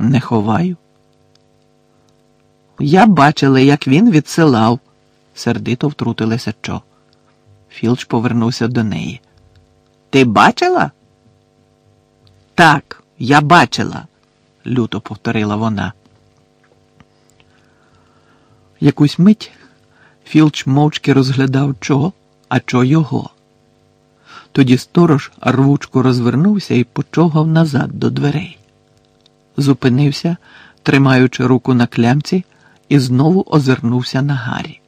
Не ховаю. Я бачила, як він відсилав, сердито втрутилася Чо. Філч повернувся до неї. Ти бачила? Так, я бачила, люто повторила вона. Якусь мить Філч мовчки розглядав Чо, а Чо його. Тоді сторож рвучко розвернувся і почогав назад до дверей. Зупинився, тримаючи руку на клямці, і знову озирнувся на Гаррі.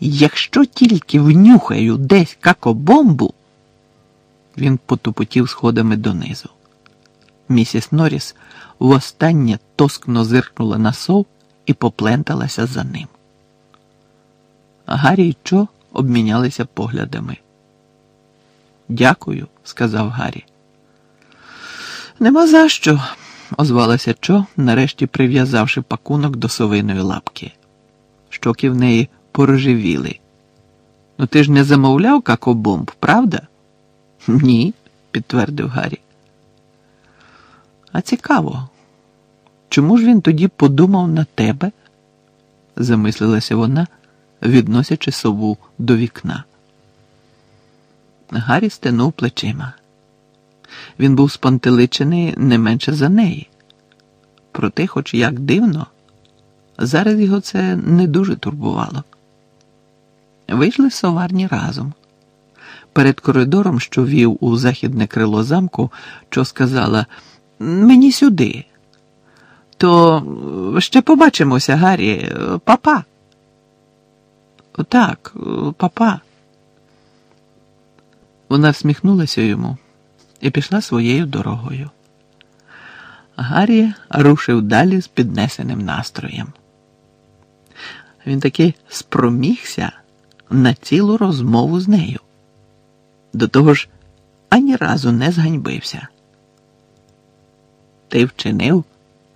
Якщо тільки внюхаю десь какобомбу, він потупотів сходами донизу. Місіс Норріс востаннє тоскно зиркнула на сов і попленталася за ним. Гаррі й Чо обмінялися поглядами. Дякую, сказав Гаррі. Нема за що, озвалася Чо, нарешті прив'язавши пакунок до совиної лапки. Щоки в неї порожевіли. Ну ти ж не замовляв какобомб, правда? Ні, підтвердив Гаррі. А цікаво, чому ж він тоді подумав на тебе? замислилася вона, відносячи сову до вікна. Гаррі стенув плечима. Він був спантеличений не менше за неї. Проте, хоч як дивно, зараз його це не дуже турбувало. Вийшли в соварні разом. Перед коридором, що вів у західне крило замку, що сказала Мені сюди. То ще побачимося, Гаррі, папа. Так, папа. Вона всміхнулася йому і пішла своєю дорогою. Гаррі рушив далі з піднесеним настроєм. Він таки спромігся на цілу розмову з нею. До того ж, ані разу не зганьбився. Ти вчинив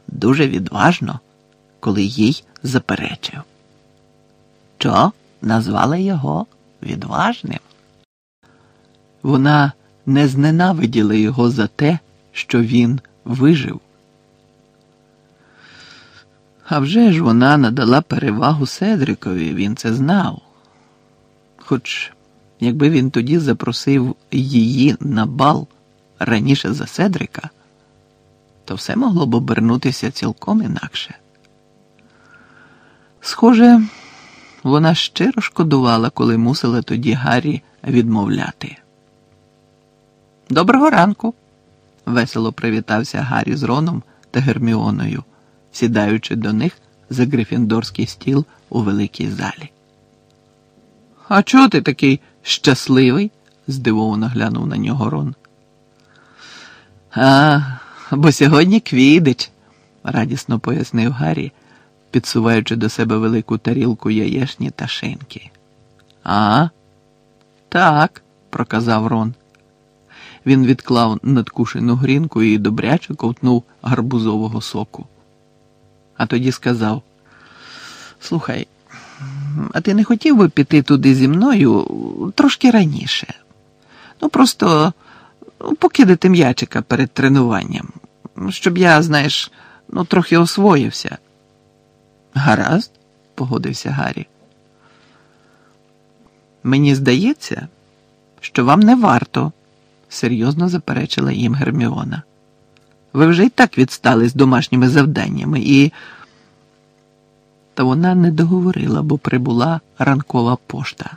дуже відважно, коли їй заперечив. Що назвали його відважним? Вона не зненавиділа його за те, що він вижив. А вже ж вона надала перевагу Седрикові, він це знав. Хоч, якби він тоді запросив її на бал раніше за Седрика, то все могло б обернутися цілком інакше. Схоже, вона щиро шкодувала, коли мусила тоді Гаррі відмовляти. Доброго ранку, весело привітався Гаррі з Роном та Герміоною, сідаючи до них за грифіндорський стіл у великій залі. А чого ти такий щасливий? здивовано глянув на нього Рон. А, бо сьогодні квідич, радісно пояснив Гаррі, підсуваючи до себе велику тарілку яєшні та шинки. А, так, проказав Рон. Він відклав надкушену грінку і добряче ковтнув гарбузового соку. А тоді сказав: Слухай, а ти не хотів би піти туди зі мною трошки раніше? Ну, просто покидати м'ячика перед тренуванням, щоб я, знаєш, ну, трохи освоївся. Гаразд, погодився Гаррі. Мені здається, що вам не варто серйозно заперечила їм Герміона. Ви вже й так відстали з домашніми завданнями і. Та вона не договорила, бо прибула ранкова пошта.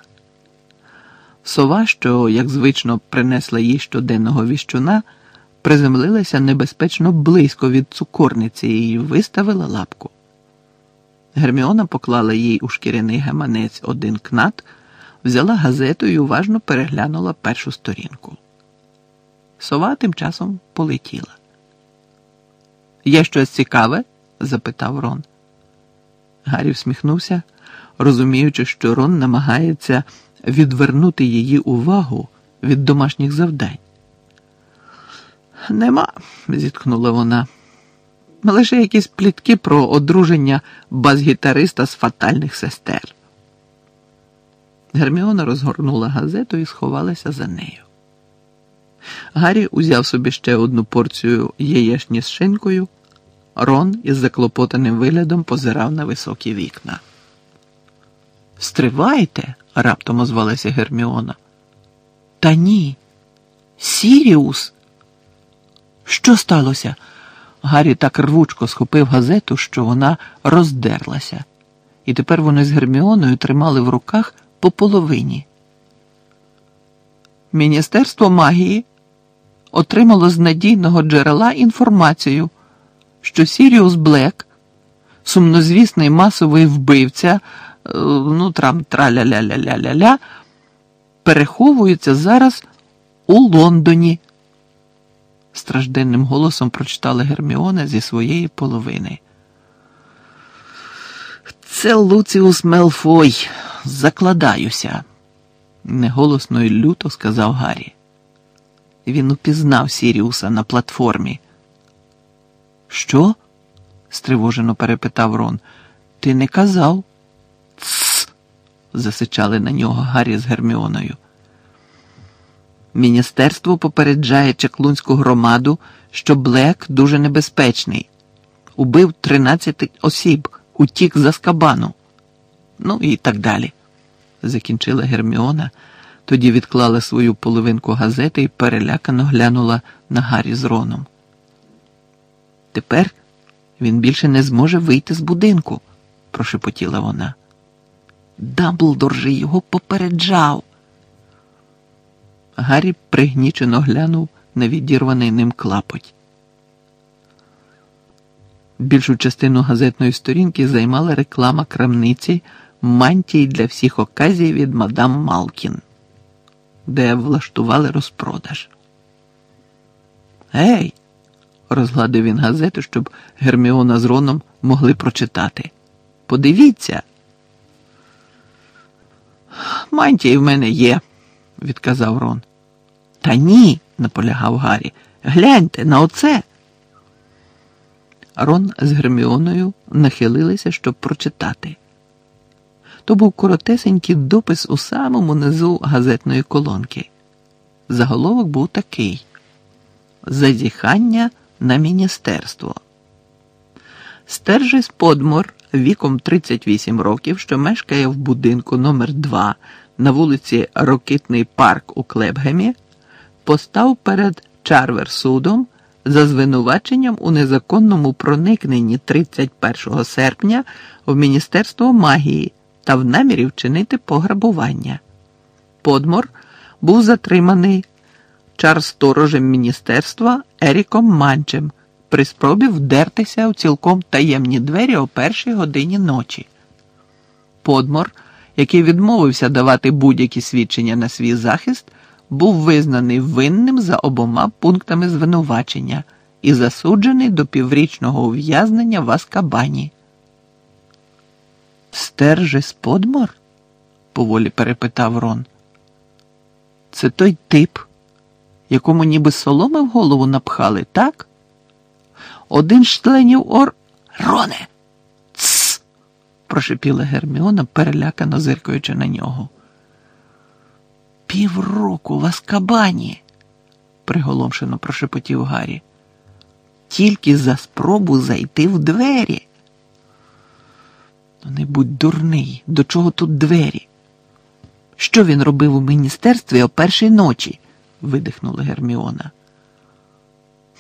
Сова, що, як звично, принесла їй щоденного віщуна, приземлилася небезпечно близько від цукорниці і виставила лапку. Герміона поклала їй у шкіряний гаманець один кнат, взяла газету і уважно переглянула першу сторінку. Сова тим часом полетіла. Є щось цікаве? запитав Рон. Гаррі всміхнувся, розуміючи, що Рон намагається відвернути її увагу від домашніх завдань. Нема, зітхнула вона. Лише якісь плітки про одруження бас-гітариста з фатальних сестер. Герміона розгорнула газету і сховалася за нею. Гаррі узяв собі ще одну порцію яєчні з шинкою. Рон із заклопотаним виглядом позирав на високі вікна. Стривайте, раптом озвалася Герміона. Та ні. Сіріус. Що сталося? Гаррі так рвучко схопив газету, що вона роздерлася, і тепер вони з Герміоною тримали в руках по половині. Міністерство магії отримало з надійного джерела інформацію, що Сіріус Блек, сумнозвісний масовий вбивця, е, ну там траля-ля-ля-ля-ля-ля, переховується зараз у Лондоні. Стражденним голосом прочитала Герміона зі своєї половини. Це Луціус Мелфой, закладаюся, неголосно й люто сказав Гаррі. Він упізнав Сіріуса на платформі. Що? стривожено перепитав Рон. Ти не казав? Тсс. засичали на нього Гаррі з Герміоною. Міністерство попереджає чаклунську громаду, що Блек дуже небезпечний. Убив 13 осіб, утік за скабану. Ну і так далі, закінчила Герміона, тоді відклала свою половинку газети і перелякано глянула на Гаррі з Роном. Тепер він більше не зможе вийти з будинку, прошепотіла вона. Дамблдор же його попереджав. Гаррі пригнічено глянув на відірваний ним клапоть. Більшу частину газетної сторінки займала реклама крамниці мантій для всіх оказій від мадам Малкін, де влаштували розпродаж. Ей! розгладив він газету, щоб Герміона з Роном могли прочитати. Подивіться. Мантії в мене є, відказав Рон. Та ні, наполягав Гаррі. Гляньте на оце. Рон з Герміоною нахилилися, щоб прочитати. То був коротесенький допис у самому низу газетної колонки. Заголовок був такий: Зазіхання на міністерство. Стержись Подмор віком 38 років, що мешкає в будинку номер 2 на вулиці Рокитний парк у Клебгемі, постав перед Чарверсудом за звинуваченням у незаконному проникненні 31 серпня в Міністерство магії та в намірі вчинити пограбування. Подмор був затриманий чар-сторожем міністерства Еріком Манчем при спробі вдертися у цілком таємні двері о першій годині ночі. Подмор, який відмовився давати будь-які свідчення на свій захист, був визнаний винним за обома пунктами звинувачення і засуджений до піврічного ув'язнення в Аскабані. Стержись Подмор? поволі перепитав Рон. Це той тип, якому ніби соломи в голову напхали, так? Один з членів ор. Роне. Цс. прошепіла Герміона, перелякано зиркаючи на нього. Півроку в Аскабані, приголомшено прошепотів Гаррі. Тільки за спробу зайти в двері. Не будь дурний, до чого тут двері? Що він робив у міністерстві о першій ночі? видихнула Герміона.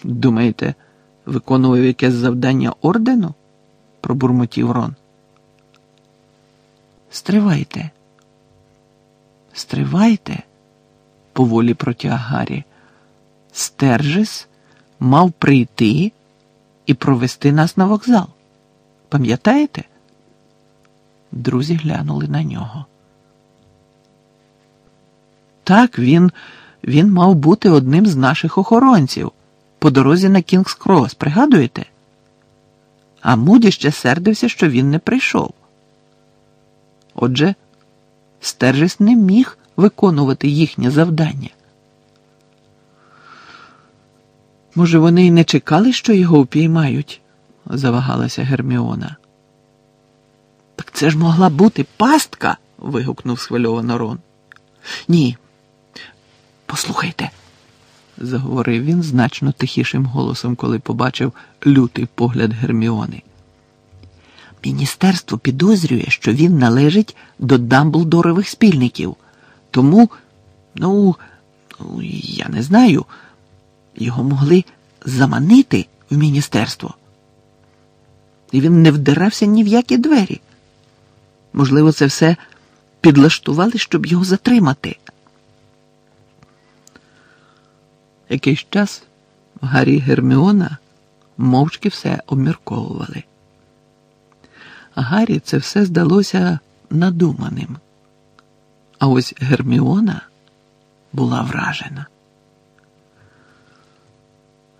Думаєте, виконував якесь завдання ордену? пробурмотів Рон. Стривайте. Стривайте, поволі протяг Гаррі. Стержис мав прийти і провести нас на вокзал. Пам'ятаєте? Друзі глянули на нього. Так, він він мав бути одним з наших охоронців по дорозі на Кінгс Крос, пригадуєте? А Муді ще сердився, що він не прийшов. Отже, Стержись не міг виконувати їхнє завдання. Може, вони й не чекали, що його впіймають, завагалася Герміона. Це ж могла бути пастка. вигукнув схвильовано Рон. Ні, послухайте, заговорив він значно тихішим голосом, коли побачив лютий погляд Герміони. Міністерство підозрює, що він належить до Дамблдорових спільників. Тому, ну, я не знаю, його могли заманити в міністерство. І він не вдирався ні в які двері. Можливо, це все підлаштували, щоб його затримати. Якийсь час Гаррі і Герміона мовчки все обмірковували. Гаррі це все здалося надуманим. А ось Герміона була вражена.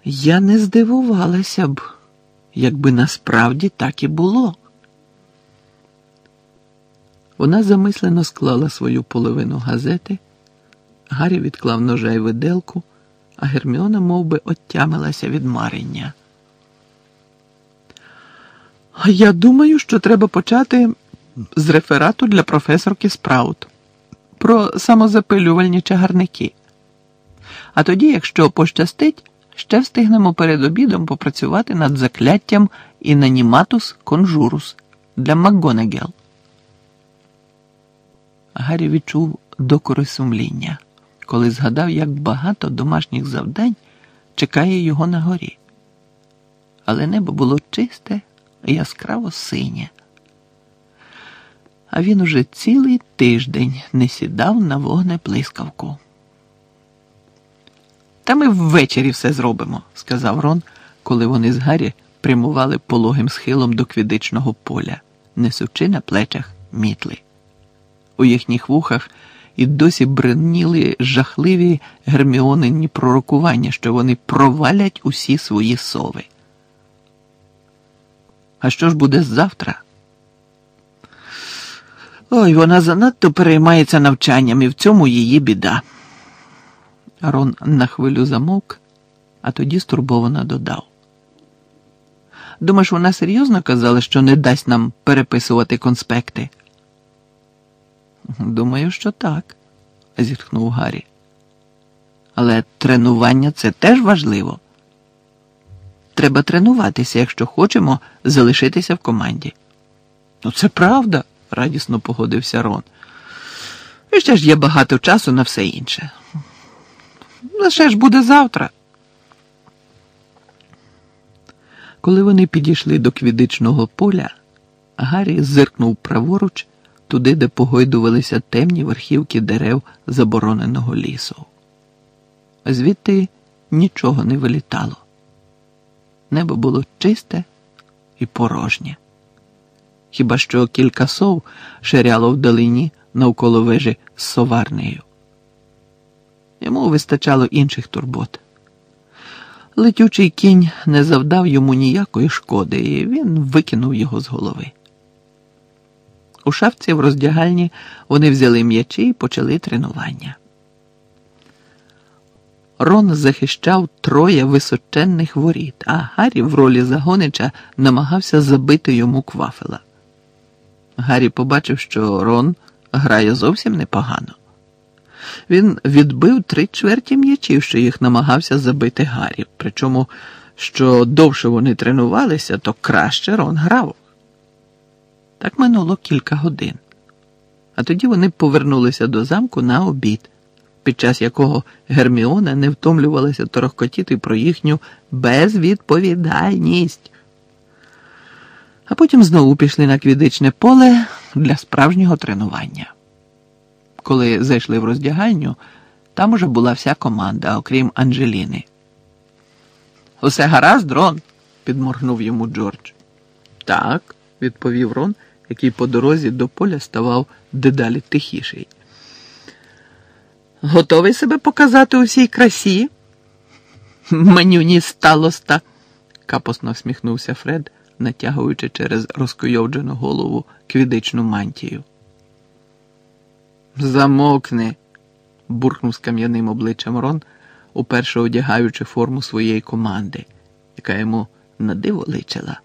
Я не здивувалася б, якби насправді так і було. Вона замислено склала свою половину газети, Гаррі відклав ножа й виделку, а Герміона мов би, оттямилася від марення. Я думаю, що треба почати з реферату для професорки Спраут про самозапилювальні чагарники. А тоді, якщо пощастить, ще встигнемо перед обідом попрацювати над закляттям інаніматус конжурус для МакГонегел. Гаррі відчув докори сумління, коли згадав, як багато домашніх завдань чекає його на горі. Але небо було чисте і яскраво синє. А він уже цілий тиждень не сідав на вогнеплискавку. Та ми ввечері все зробимо, сказав Рон, коли вони з Гаррі прямували пологим схилом до квідичного поля, несучи на плечах мітли. У їхніх вухах і досі бреніли жахливі герміонинні пророкування, що вони провалять усі свої сови. А що ж буде завтра? Ой, вона занадто переймається навчанням, і в цьому її біда. Рон на хвилю замовк, а тоді стурбовано додав. Думаєш, вона серйозно казала, що не дасть нам переписувати конспекти? Думаю, що так, зітхнув Гаррі. Але тренування це теж важливо. Треба тренуватися, якщо хочемо залишитися в команді. Ну, це правда, радісно погодився Рон. І ще ж є багато часу на все інше. Лише ж буде завтра. Коли вони підійшли до квідичного поля, Гаррі зиркнув праворуч туди, де погойдувалися темні верхівки дерев забороненого лісу. Звідти нічого не вилітало. Небо було чисте і порожнє. Хіба що кілька сов ширяло вдалині навколо вежі з соварнею. Йому вистачало інших турбот. Летючий кінь не завдав йому ніякої шкоди, і він викинув його з голови. У шафці в роздягальні вони взяли м'ячі і почали тренування. Рон захищав троє височенних воріт, а Гаррі в ролі загонича намагався забити йому квафела. Гаррі побачив, що Рон грає зовсім непогано. Він відбив три чверті м'ячів, що їх намагався забити Гаррі. Причому, що довше вони тренувалися, то краще Рон грав. Так минуло кілька годин. А тоді вони повернулися до замку на обід, під час якого Герміона не втомлювалася торохкотіти про їхню безвідповідальність. А потім знову пішли на квідичне поле для справжнього тренування. Коли зайшли в роздягальню, там уже була вся команда, окрім Анджеліни. Усе гаразд, Рон? підморгнув йому Джордж. Так, відповів Рон який по дорозі до поля ставав дедалі тихіший. Готовий себе показати у всій красі? Манюні сталоста, капосно всміхнувся Фред, натягуючи через розкойовджену голову квідичну мантію. Замокни, буркнув з кам'яним обличчям Рон, уперше одягаючи форму своєї команди, яка йому на диво личила.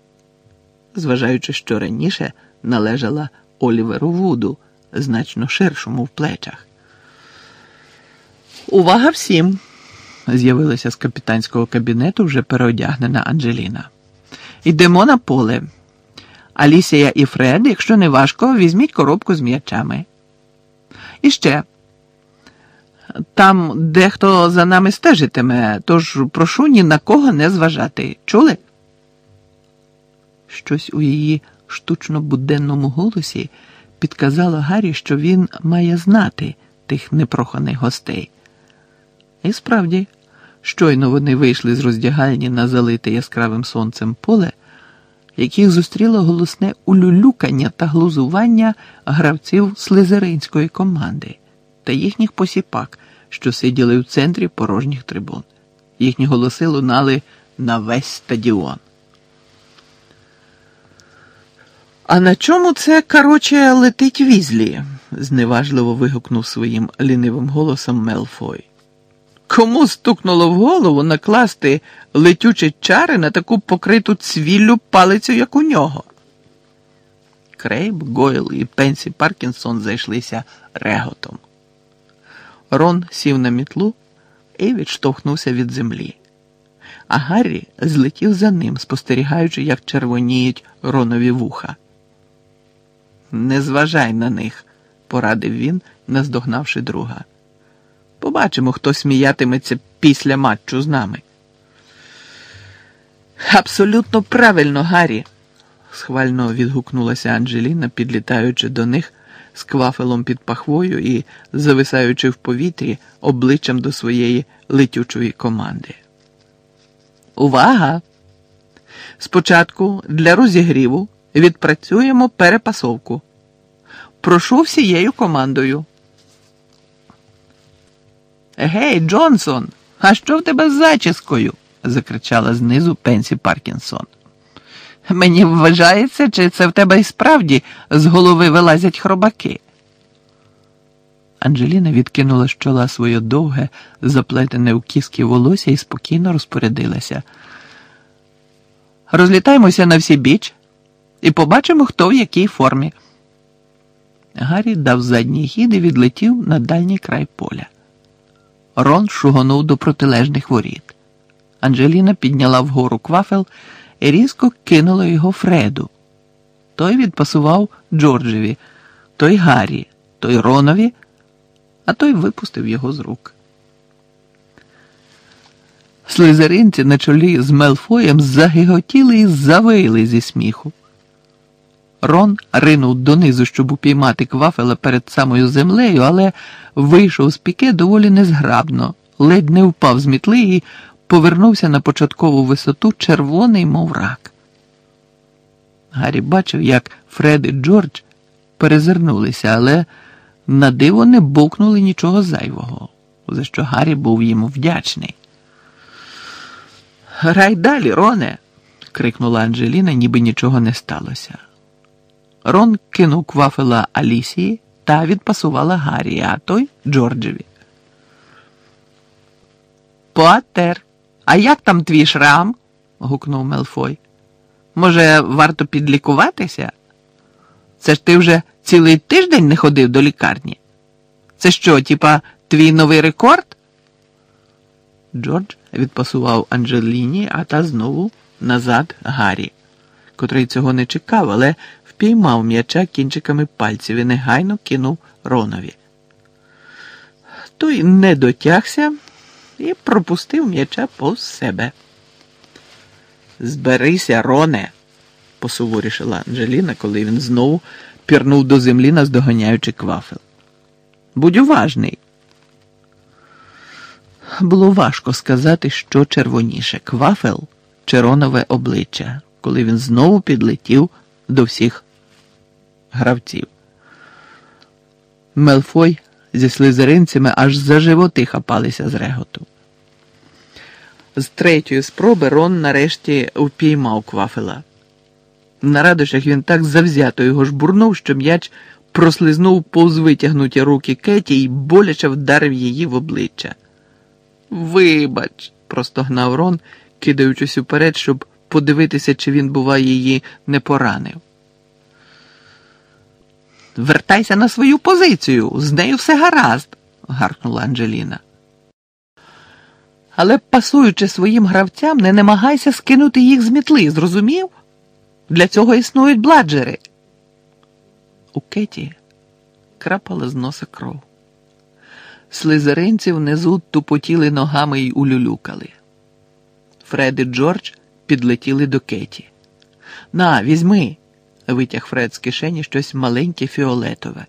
Зважаючи, що раніше належала Оліверу Вуду, значно ширшому в плечах. Увага всім! з'явилася з капітанського кабінету вже переодягнена Анджеліна. Йдемо на поле. Алісія і Фред, якщо не важко, візьміть коробку з м'ячами. І ще. Там дехто за нами стежитиме, тож прошу ні на кого не зважати. Чули? Щось у її штучно буденному голосі підказало Гаррі, що він має знати тих непроханих гостей. І справді, щойно вони вийшли з роздягальні на залите яскравим сонцем поле, яких зустріло голосне улюлюкання та глузування гравців слизеринської команди та їхніх посіпак, що сиділи в центрі порожніх трибун. Їхні голоси лунали на весь стадіон. А на чому це, короче, летить візлі? зневажливо вигукнув своїм лінивим голосом Мелфой. Кому стукнуло в голову накласти летючі чари на таку покриту цвіллю палицю, як у нього? Крейб, Гойл і Пенсі Паркінсон зайшлися реготом. Рон сів на мітлу і відштовхнувся від землі. А Гаррі злетів за ним, спостерігаючи, як червоніють Ронові вуха. Не зважай на них, порадив він, наздогнавши друга. Побачимо, хто сміятиметься після матчу з нами. Абсолютно правильно, Гаррі, схвально відгукнулася Анджеліна, підлітаючи до них з квафелом під пахвою і зависаючи в повітрі обличчям до своєї летючої команди. Увага! Спочатку для розігріву відпрацюємо перепасовку. Прошу всією командою. Гей, Джонсон, а що в тебе з зачіскою? закричала знизу Пенсі Паркінсон. Мені вважається, чи це в тебе і справді з голови вилазять хробаки. Анджеліна відкинула з чола своє довге, заплетене в кіски волосся і спокійно розпорядилася. Розлітаємося на всі біч і побачимо, хто в якій формі. Гаррі дав задній хід і відлетів на дальній край поля. Рон шугонув до протилежних воріт. Анджеліна підняла вгору квафел і різко кинула його Фреду. Той відпасував Джорджеві, той Гаррі, той Ронові, а той випустив його з рук. Слизеринці на чолі з Мелфоєм загиготіли і завили зі сміху. Рон ринув донизу, щоб упіймати квафела перед самою землею, але вийшов з піке доволі незграбно, ледь не впав з мітли і повернувся на початкову висоту червоний, мов рак. Гаррі бачив, як Фред і Джордж перезирнулися, але на диво не бовкнули нічого зайвого, за що Гаррі був йому вдячний. Грай далі, Роне. крикнула Анджеліна, ніби нічого не сталося. Рон кинув квафела Алісії та відпасувала Гаррі, а той Джорджеві. Поатер, а як там твій шрам? гукнув Мелфой. Може, варто підлікуватися? Це ж ти вже цілий тиждень не ходив до лікарні? Це що, типа, твій новий рекорд? Джордж відпасував Анджеліні, а та знову назад Гаррі, котрий цього не чекав, але впіймав м'яча кінчиками пальців і негайно кинув Ронові. Той не дотягся і пропустив м'яча повз себе. Зберися, Роне, посуворішила Анджеліна, коли він знову пірнув до землі, наздоганяючи квафел. Будь уважний. Було важко сказати, що червоніше квафел чи ронове обличчя, коли він знову підлетів до всіх гравців. Мелфой зі слизеринцями аж за животи хапалися з реготу. З третьої спроби Рон нарешті впіймав квафела. На радощах він так завзято його жбурнув, що м'яч прослизнув повз витягнуті руки Кеті і боляче вдарив її в обличчя. Вибач, простогнав Рон, кидаючись уперед, щоб подивитися, чи він, бува, її не поранив. Вертайся на свою позицію, з нею все гаразд, гаркнула Анджеліна. Але, пасуючи своїм гравцям, не намагайся скинути їх з мітли, зрозумів? Для цього існують бладжери. У Кеті крапала з носа кров. Слизеринці внизу тупотіли ногами й улюлюкали. Фред і Джордж підлетіли до Кеті. На, візьми, витяг Фред з кишені щось маленьке фіолетове.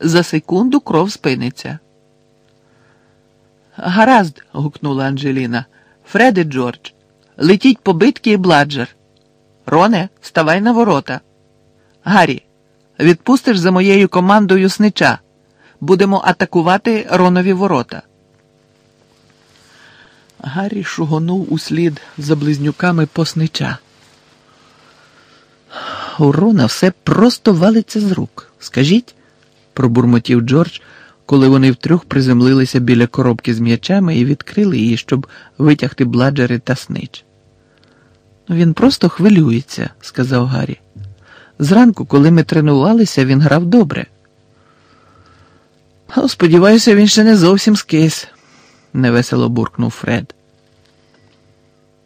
За секунду кров спиниться. Гаразд. гукнула Анджеліна. Фред і Джордж. Летіть побитки і бладжер. Роне, ставай на ворота. Гаррі, відпустиш за моєю командою снича. Будемо атакувати Ронові ворота. Гаррі шугонув услід за близнюками поснича. У Рона все просто валиться з рук. Скажіть, пробурмотів Джордж, коли вони втрьох приземлилися біля коробки з м'ячами і відкрили її, щоб витягти бладжери та снич. Він просто хвилюється, сказав Гаррі. Зранку, коли ми тренувалися, він грав добре. Сподіваюся, він ще не зовсім скис, невесело буркнув Фред.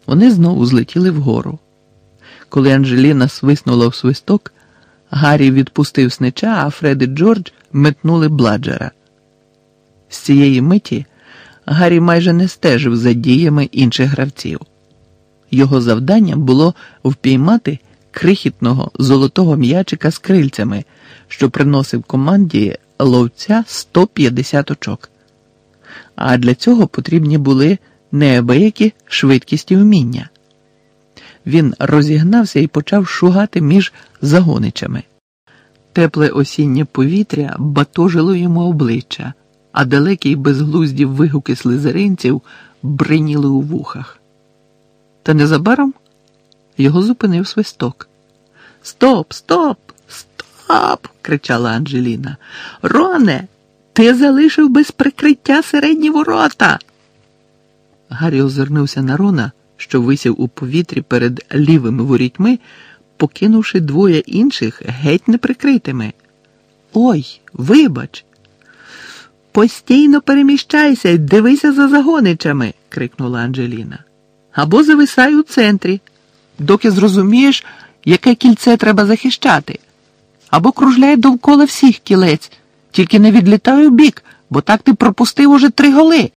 Вони знову злетіли вгору. Коли Анжеліна свиснула в свисток, Гаррі відпустив снича, а Фред і Джордж метнули бладжера. З цієї миті Гаррі майже не стежив за діями інших гравців. Його завданням було впіймати крихітного золотого м'ячика з крильцями, що приносив команді ловця 150 очок. А для цього потрібні були неабиякі швидкість і вміння. Він розігнався і почав шугати між загоничами. Тепле осіннє повітря батожило йому обличчя, а далекі й безглузді вигуки слизеринців бриніли у вухах. Та незабаром його зупинив свисток. Стоп, стоп, стоп! кричала Анджеліна. Роне, ти залишив без прикриття середні ворота. Гаррі озирнувся на Рона, що висів у повітрі перед лівими ворітьми, покинувши двоє інших геть неприкритими. Ой, вибач. Постійно переміщайся і дивися за загоничами, крикнула Анджеліна. Або зависай у центрі, доки зрозумієш, яке кільце треба захищати, або кружляй довкола всіх кілець, тільки не відлітай у бік, бо так ти пропустив уже три голи.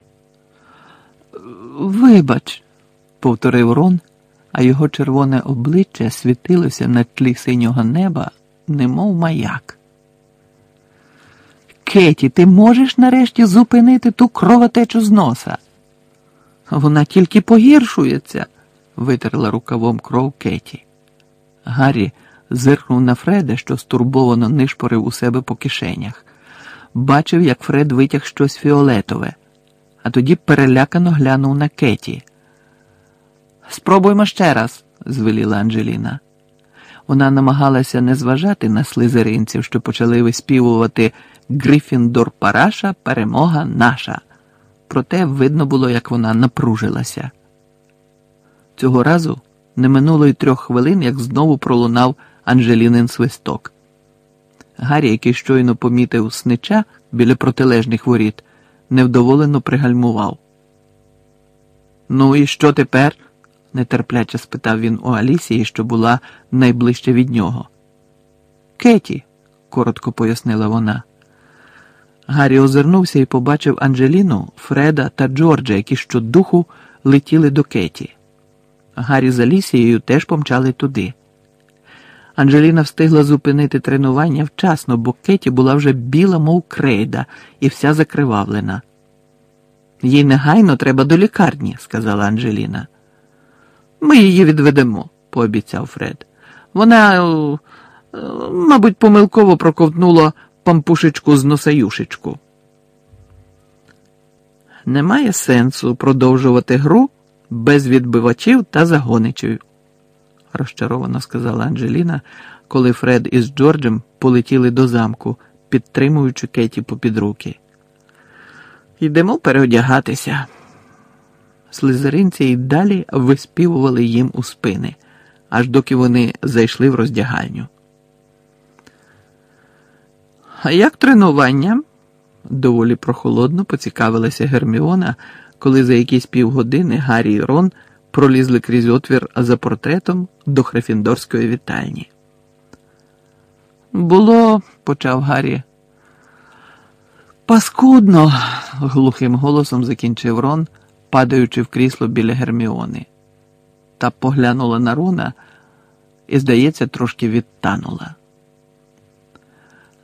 Вибач, повторив Рон, а його червоне обличчя світилося на тлі синього неба, немов маяк. Кеті, ти можеш нарешті зупинити ту кровотечу з носа? Вона тільки погіршується, витерла рукавом кров Кеті. Гаррі зиркнув на Фреда, що стурбовано нишпорив у себе по кишенях. Бачив, як Фред витяг щось фіолетове, а тоді перелякано глянув на Кеті. Спробуймо ще раз, звеліла Анджеліна. Вона намагалася не зважати на слизеринців, що почали виспівувати Грифіндор Параша, перемога наша. Проте видно було, як вона напружилася. Цього разу не минуло й трьох хвилин, як знову пролунав Анжелінин свисток. Гаррі, який щойно помітив снича біля протилежних воріт, невдоволено пригальмував. Ну і що тепер? Нетерпляче спитав він у Алісії, що була найближче від нього. Кеті, коротко пояснила вона. Гаррі озирнувся і побачив Анджеліну, Фреда та Джорджа, які щодуху летіли до Кеті. Гаррі з Алісією теж помчали туди. Анджеліна встигла зупинити тренування вчасно, бо Кеті була вже біла, мов крейда, і вся закривавлена. Їй негайно треба до лікарні, сказала Анджеліна. Ми її відведемо, пообіцяв Фред. Вона, е, мабуть, помилково проковтнула пампушечку з носаюшечку. Немає сенсу продовжувати гру без відбивачів та загоничів, розчаровано сказала Анджеліна, коли Фред із Джорджем полетіли до замку, підтримуючи Кеті попід руки. Йдемо переодягатися. Слизеринці й далі виспівували їм у спини, аж доки вони зайшли в роздягальню. А як тренування? доволі прохолодно поцікавилася Герміона, коли за якісь півгодини Гаррі і Рон пролізли крізь отвір за портретом до Хрефіндорської вітальні. Було, почав Гаррі. Паскудно, глухим голосом закінчив Рон, падаючи в крісло біля Герміони. Та поглянула на Рона і, здається, трошки відтанула.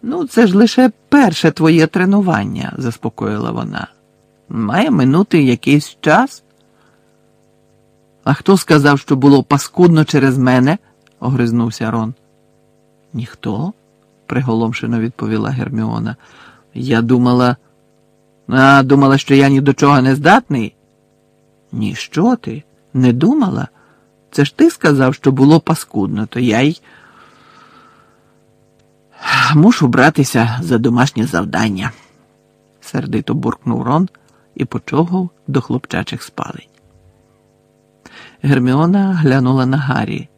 Ну, це ж лише перше твоє тренування, заспокоїла вона. Має минути якийсь час. А хто сказав, що було паскудно через мене? огризнувся Рон. Ніхто, приголомшено відповіла Герміона. Я думала, а думала, що я ні до чого не здатний. Ні, що ти? Не думала? Це ж ти сказав, що було паскудно, то я й мушу братися за домашнє завдання, сердито буркнув Рон і почогав до хлопчачих спалень. Герміона глянула на Гаррі.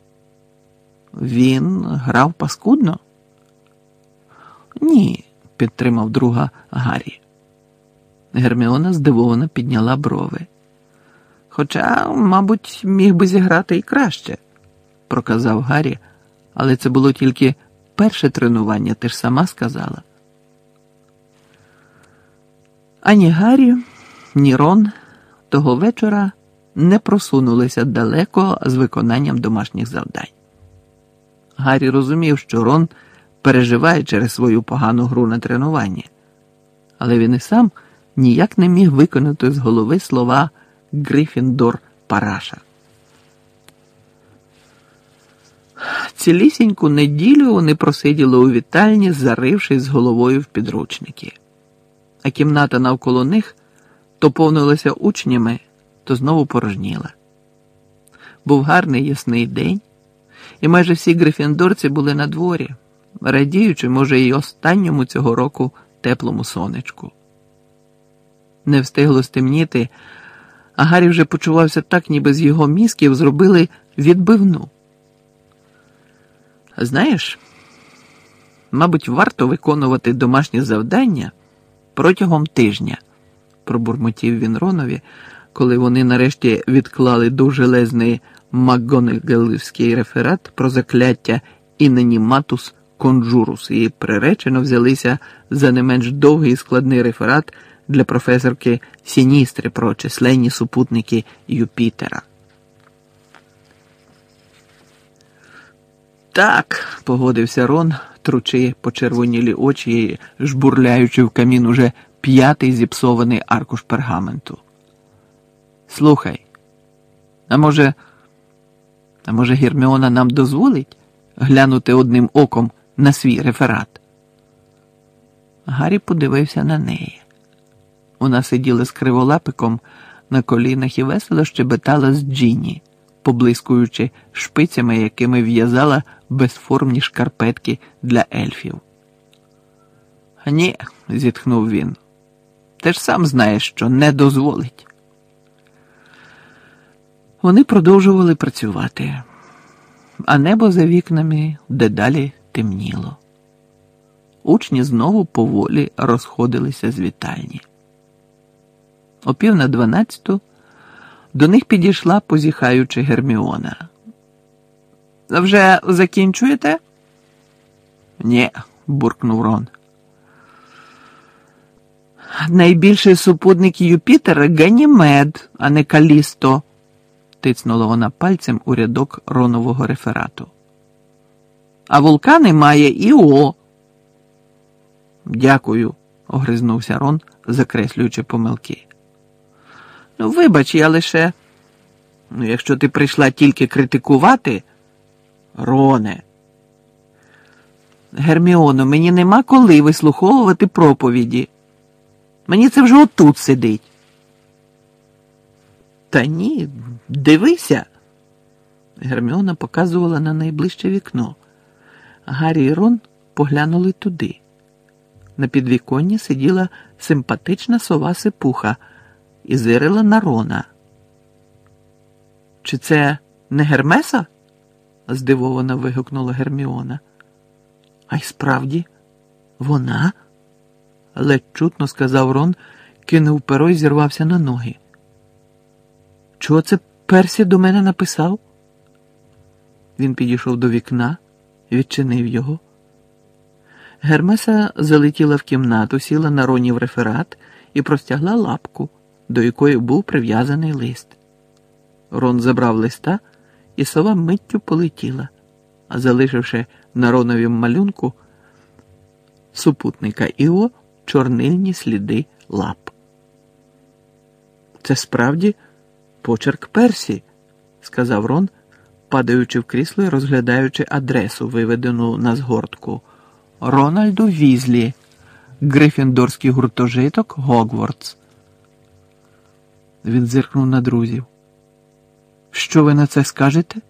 Він грав паскудно? Ні, підтримав друга Гаррі. Герміона здивовано підняла брови. Хоча, мабуть, міг би зіграти і краще, проказав Гаррі, але це було тільки перше тренування, ти ж сама сказала. Ані Гаррі, ні Рон того вечора не просунулися далеко з виконанням домашніх завдань. Гаррі розумів, що Рон переживає через свою погану гру на тренуванні, але він і сам ніяк не міг виконати з голови слова Грифіндор Параша. Цілісіньку неділю вони просиділи у вітальні, зарившись з головою в підручники, а кімната навколо них то повнилася учнями, то знову порожніла. Був гарний ясний день, і майже всі грифіндорці були на дворі, радіючи, може, і останньому цього року теплому сонечку. Не встигло стемніти, а Гаррі вже почувався так, ніби з його мізків зробили відбивну. Знаєш, мабуть, варто виконувати домашні завдання протягом тижня, пробурмотів він Ронові, коли вони нарешті відклали дуже лезний макгонегелівський реферат про закляття іненіматус конджурус і приречено взялися за не менш довгий і складний реферат для професорки Сіністри про численні супутники Юпітера. Так, погодився Рон, тручи почервонілі очі і жбурляючи в камін уже п'ятий зіпсований аркуш пергаменту. Слухай, а може, а може, Герміона нам дозволить глянути одним оком на свій реферат? Гаррі подивився на неї. Вона сиділа з криволапиком на колінах і весело щебетала з Джіні, поблискуючи шпицями, якими в'язала безформні шкарпетки для ельфів. Ні, зітхнув він. Ти ж сам знаєш, що не дозволить. Вони продовжували працювати, а небо за вікнами дедалі темніло. Учні знову поволі розходилися з вітальні. О пів на дванадцяту до них підійшла позіхаючи Герміона. Вже закінчуєте? Ні, буркнув Рон. Найбільший супутник Юпітера Ганімед, а не Калісто, тицнула вона пальцем у рядок Ронового реферату. А вулкани має Іо. Дякую, огризнувся Рон, закреслюючи помилки. Ну, вибач, я лише. Ну, якщо ти прийшла тільки критикувати. Роне. Герміоно, мені нема коли вислуховувати проповіді. Мені це вже отут сидить. Та ні, дивися. Герміона показувала на найближче вікно. Гаррі і Рон поглянули туди. На підвіконні сиділа симпатична сова сипуха і зирила на Рона. Чи це не Гермеса? здивовано вигукнула Герміона. А й справді, вона? ледь чутно сказав Рон, кинув перо і зірвався на ноги. Чого це Персі до мене написав? Він підійшов до вікна, відчинив його. Гермеса залетіла в кімнату, сіла на ронів реферат і простягла лапку, до якої був прив'язаний лист. Рон забрав листа, і сова миттю полетіла, залишивши на роновім малюнку супутника Іо чорнильні сліди лап. Це справді почерк Персі, сказав Рон, падаючи в крісло і розглядаючи адресу, виведену на згортку. Рональду Візлі, Грифіндорський гуртожиток Гогвардс. Він зиркнув на друзів. Що ви на це скажете?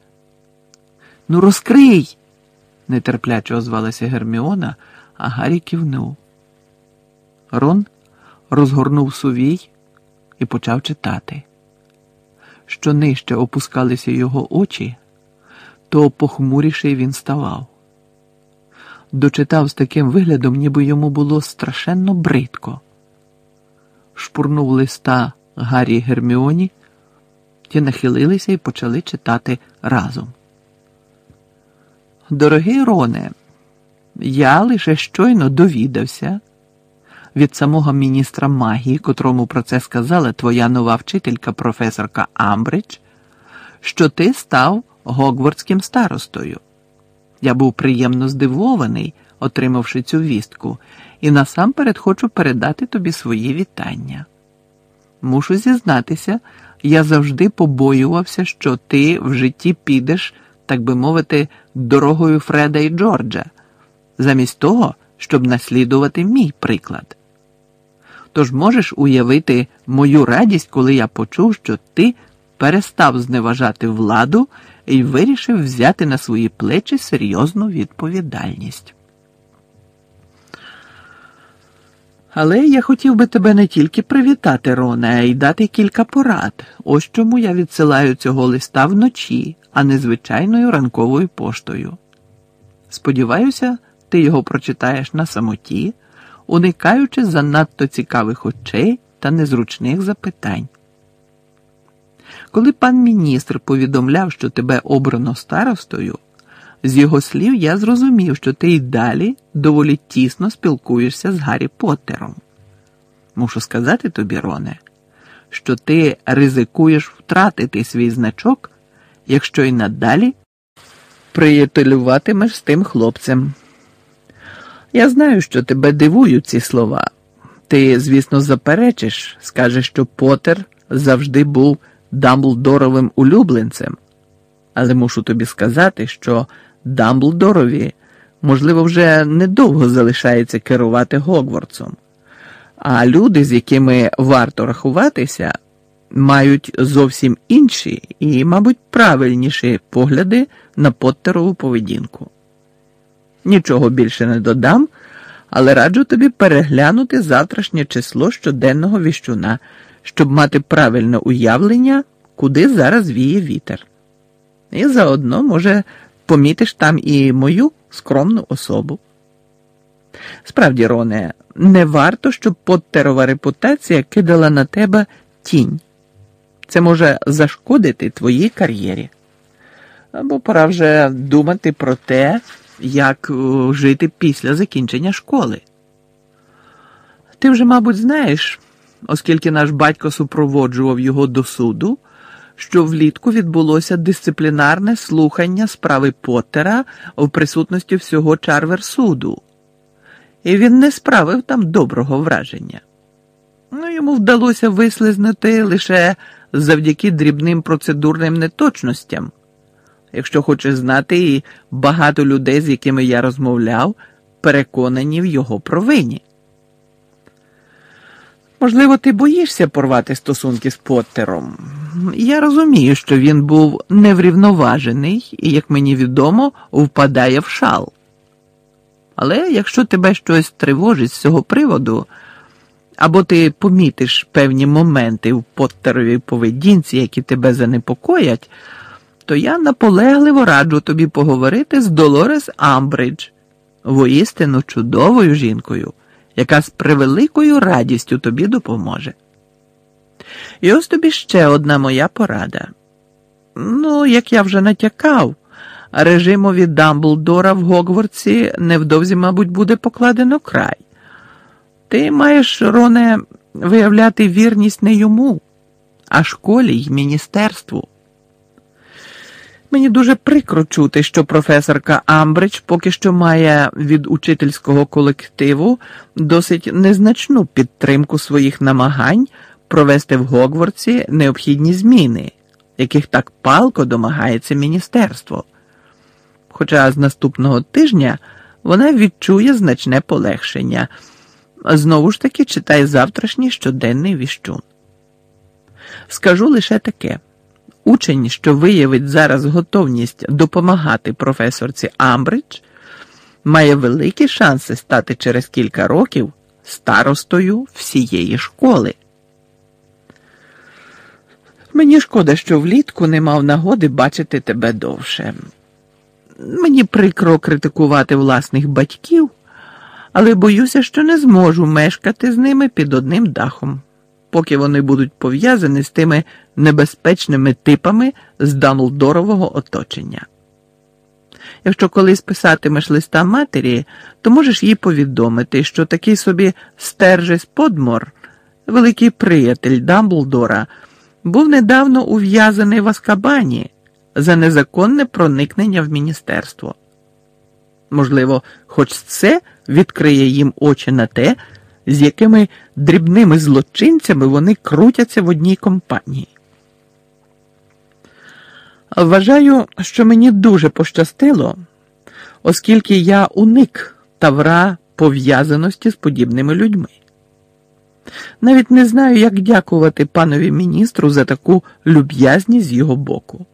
Ну, розкрий, нетерпляче озвалася Герміона, а Гаррі кивнув. Рон розгорнув сувій і почав читати. Що нижче опускалися його очі, то похмуріший він ставав. Дочитав з таким виглядом, ніби йому було страшенно бридко. Шпурнув листа Гаррі Герміоні, ті нахилилися і почали читати разом. Дорогий Роне, я лише щойно довідався від самого міністра магії, котрому про це сказала твоя нова вчителька, професорка Амбридж, що ти став гогвардським старостою. Я був приємно здивований, отримавши цю вістку, і насамперед хочу передати тобі свої вітання. Мушу зізнатися, я завжди побоювався, що ти в житті підеш, так би мовити, дорогою Фреда і Джорджа, замість того, щоб наслідувати мій приклад. Тож можеш уявити мою радість, коли я почув, що ти перестав зневажати владу і вирішив взяти на свої плечі серйозну відповідальність. Але я хотів би тебе не тільки привітати, Роне, а й дати кілька порад. Ось чому я відсилаю цього листа вночі, а не звичайною ранковою поштою. Сподіваюся, ти його прочитаєш на самоті, уникаючи занадто цікавих очей та незручних запитань. Коли пан міністр повідомляв, що тебе обрано старостою, з його слів я зрозумів, що ти й далі доволі тісно спілкуєшся з Гаррі Поттером. Мушу сказати тобі, Роне, що ти ризикуєш втратити свій значок, якщо й надалі приятелюватимеш з тим хлопцем. Я знаю, що тебе дивують ці слова. Ти, звісно, заперечиш, скажеш, що Поттер завжди був Дамблдоровим улюбленцем, але мушу тобі сказати, що Дамблдорові, можливо, вже недовго залишається керувати Гогвардсом, а люди, з якими варто рахуватися, мають зовсім інші і, мабуть, правильніші погляди на Поттерову поведінку. Нічого більше не додам, але раджу тобі переглянути завтрашнє число щоденного віщуна, щоб мати правильне уявлення, куди зараз віє вітер. І заодно, може, помітиш там і мою скромну особу. Справді, Роне, не варто, щоб Поттерова репутація кидала на тебе тінь. Це може зашкодити твоїй кар'єрі. Або пора вже думати про те, як жити після закінчення школи. Ти вже, мабуть, знаєш, оскільки наш батько супроводжував його до суду що влітку відбулося дисциплінарне слухання справи Поттера в присутності всього Чарверсуду, і він не справив там доброго враження. Ну, Йому вдалося вислизнути лише завдяки дрібним процедурним неточностям. Якщо хочеш знати, і багато людей, з якими я розмовляв, переконані в його провині. Можливо, ти боїшся порвати стосунки з Поттером. Я розумію, що він був неврівноважений і, як мені відомо, впадає в шал. Але якщо тебе щось тривожить з цього приводу, або ти помітиш певні моменти в Поттеровій поведінці, які тебе занепокоять, то я наполегливо раджу тобі поговорити з Долорес Амбридж, воістину чудовою жінкою, яка з превеликою радістю тобі допоможе. І ось тобі ще одна моя порада. Ну, як я вже натякав, режимові Дамблдора в Гогвардсі невдовзі, мабуть, буде покладено край. Ти маєш, Роне, виявляти вірність не йому, а школі й міністерству. Мені дуже прикро чути, що професорка Амбридж поки що має від учительського колективу досить незначну підтримку своїх намагань провести в Гогвардсі необхідні зміни, яких так палко домагається міністерство. Хоча з наступного тижня вона відчує значне полегшення. Знову ж таки, читай завтрашній щоденний віщун. Скажу лише таке. Учень, що виявить зараз готовність допомагати професорці Амбридж, має великі шанси стати через кілька років старостою всієї школи. Мені шкода, що влітку не мав нагоди бачити тебе довше. Мені прикро критикувати власних батьків, але боюся, що не зможу мешкати з ними під одним дахом поки вони будуть пов'язані з тими небезпечними типами з Дамблдорового оточення. Якщо колись писатимеш листа матері, то можеш їй повідомити, що такий собі Стержес Подмор, великий приятель Дамблдора, був недавно ув'язаний в Аскабані за незаконне проникнення в міністерство. Можливо, хоч це відкриє їм очі на те, з якими дрібними злочинцями вони крутяться в одній компанії. Вважаю, що мені дуже пощастило, оскільки я уник тавра пов'язаності з подібними людьми. Навіть не знаю, як дякувати панові міністру за таку люб'язність з його боку.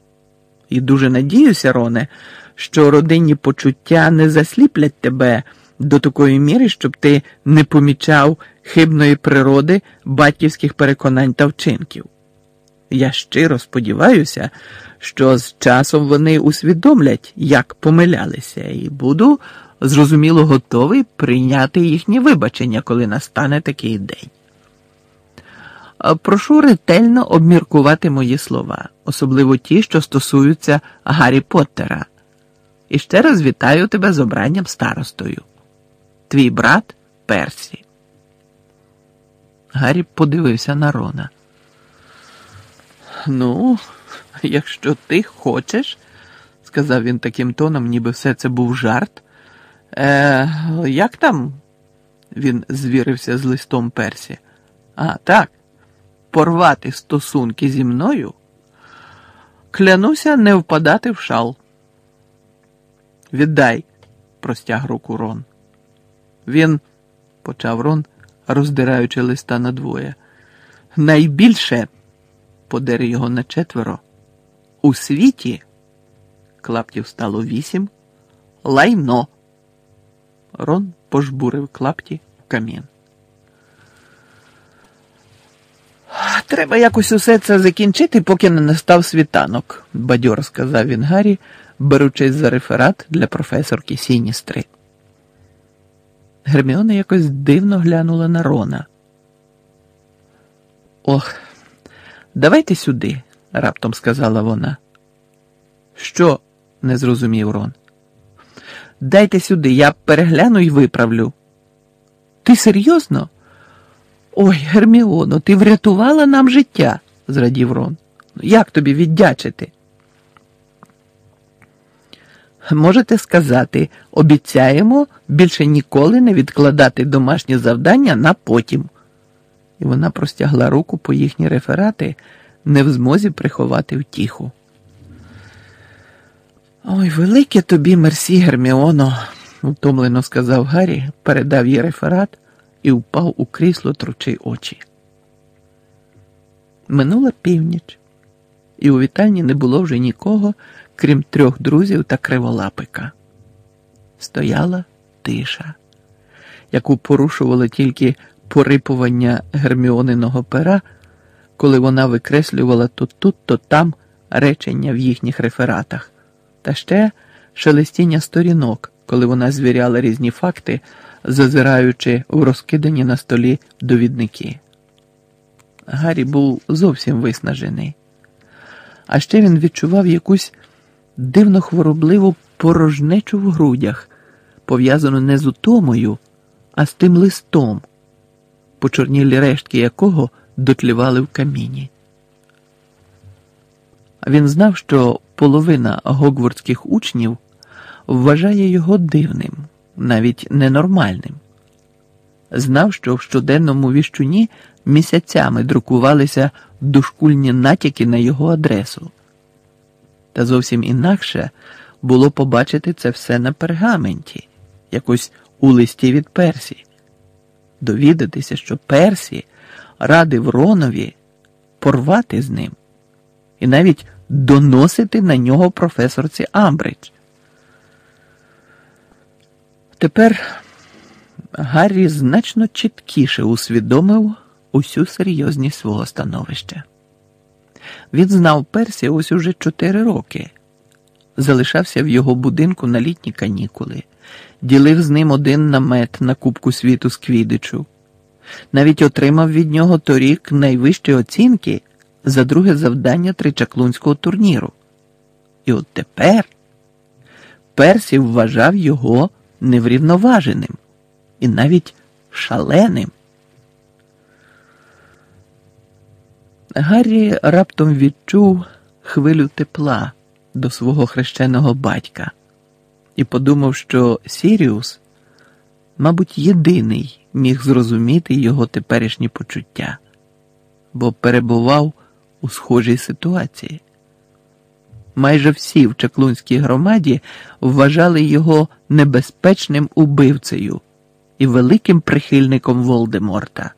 І дуже надіюся, Роне, що родинні почуття не засліплять тебе до такої міри, щоб ти не помічав хибної природи батьківських переконань та вчинків. Я щиро сподіваюся, що з часом вони усвідомлять, як помилялися, і буду зрозуміло готовий прийняти їхнє вибачення, коли настане такий день. Прошу ретельно обміркувати мої слова, особливо ті, що стосуються Гаррі Поттера. І ще раз вітаю тебе з обранням старостою твій брат Персі. Гаррі подивився на Рона. Ну, якщо ти хочеш, сказав він таким тоном, ніби все це був жарт. Е, Як там? Він звірився з листом Персі. А, так, порвати стосунки зі мною. Клянуся не впадати в шал. Віддай, простяг руку Рон. Він, почав Рон, роздираючи листа надвоє. Найбільше, подер його на четверо, у світі клаптів стало вісім, лайно. Рон пожбурив клапті в камін. Треба якось усе це закінчити, поки не настав світанок, бадьор сказав він Гаррі, беручись за реферат для професорки Сіністри. Герміона якось дивно глянула на Рона. Ох, давайте сюди, раптом сказала вона. Що? не зрозумів Рон. Дайте сюди, я перегляну і виправлю. Ти серйозно? Ой, Герміоно, ти врятувала нам життя, зрадів Рон. Як тобі віддячити? Можете сказати, обіцяємо більше ніколи не відкладати домашнє завдання на потім. І вона простягла руку по їхні реферати, не в змозі приховати втіху. Ой, велике тобі мерсі, Герміоно, втомлено сказав Гаррі, передав їй реферат і впав у крісло тручи очі. Минула північ, і у вітальні не було вже нікого крім трьох друзів та криволапика. Стояла тиша, яку порушувало тільки порипування герміониного пера, коли вона викреслювала то тут, то там речення в їхніх рефератах, та ще шелестіння сторінок, коли вона звіряла різні факти, зазираючи в розкидані на столі довідники. Гаррі був зовсім виснажений. А ще він відчував якусь дивно хворобливу порожнечу в грудях, пов'язану не з утомою, а з тим листом, почорнілі рештки якого дотлівали в каміні. Він знав, що половина гогвардських учнів вважає його дивним, навіть ненормальним. Знав, що в щоденному віщуні місяцями друкувалися дошкульні натяки на його адресу. Та зовсім інакше було побачити це все на пергаменті, якось у листі від Персі, довідатися, що Персі радив Ронові порвати з ним і навіть доносити на нього професорці Амбридж. Тепер Гаррі значно чіткіше усвідомив усю серйозність свого становища. Він знав Персі ось уже чотири роки, залишався в його будинку на літні канікули, ділив з ним один намет на Кубку світу з Квідичу, навіть отримав від нього торік найвищі оцінки за друге завдання тричаклунського турніру. І от тепер Персі вважав його неврівноваженим і навіть шаленим. Гаррі раптом відчув хвилю тепла до свого хрещеного батька і подумав, що Сіріус, мабуть, єдиний міг зрозуміти його теперішні почуття, бо перебував у схожій ситуації. Майже всі в Чаклунській громаді вважали його небезпечним убивцею і великим прихильником Волдеморта.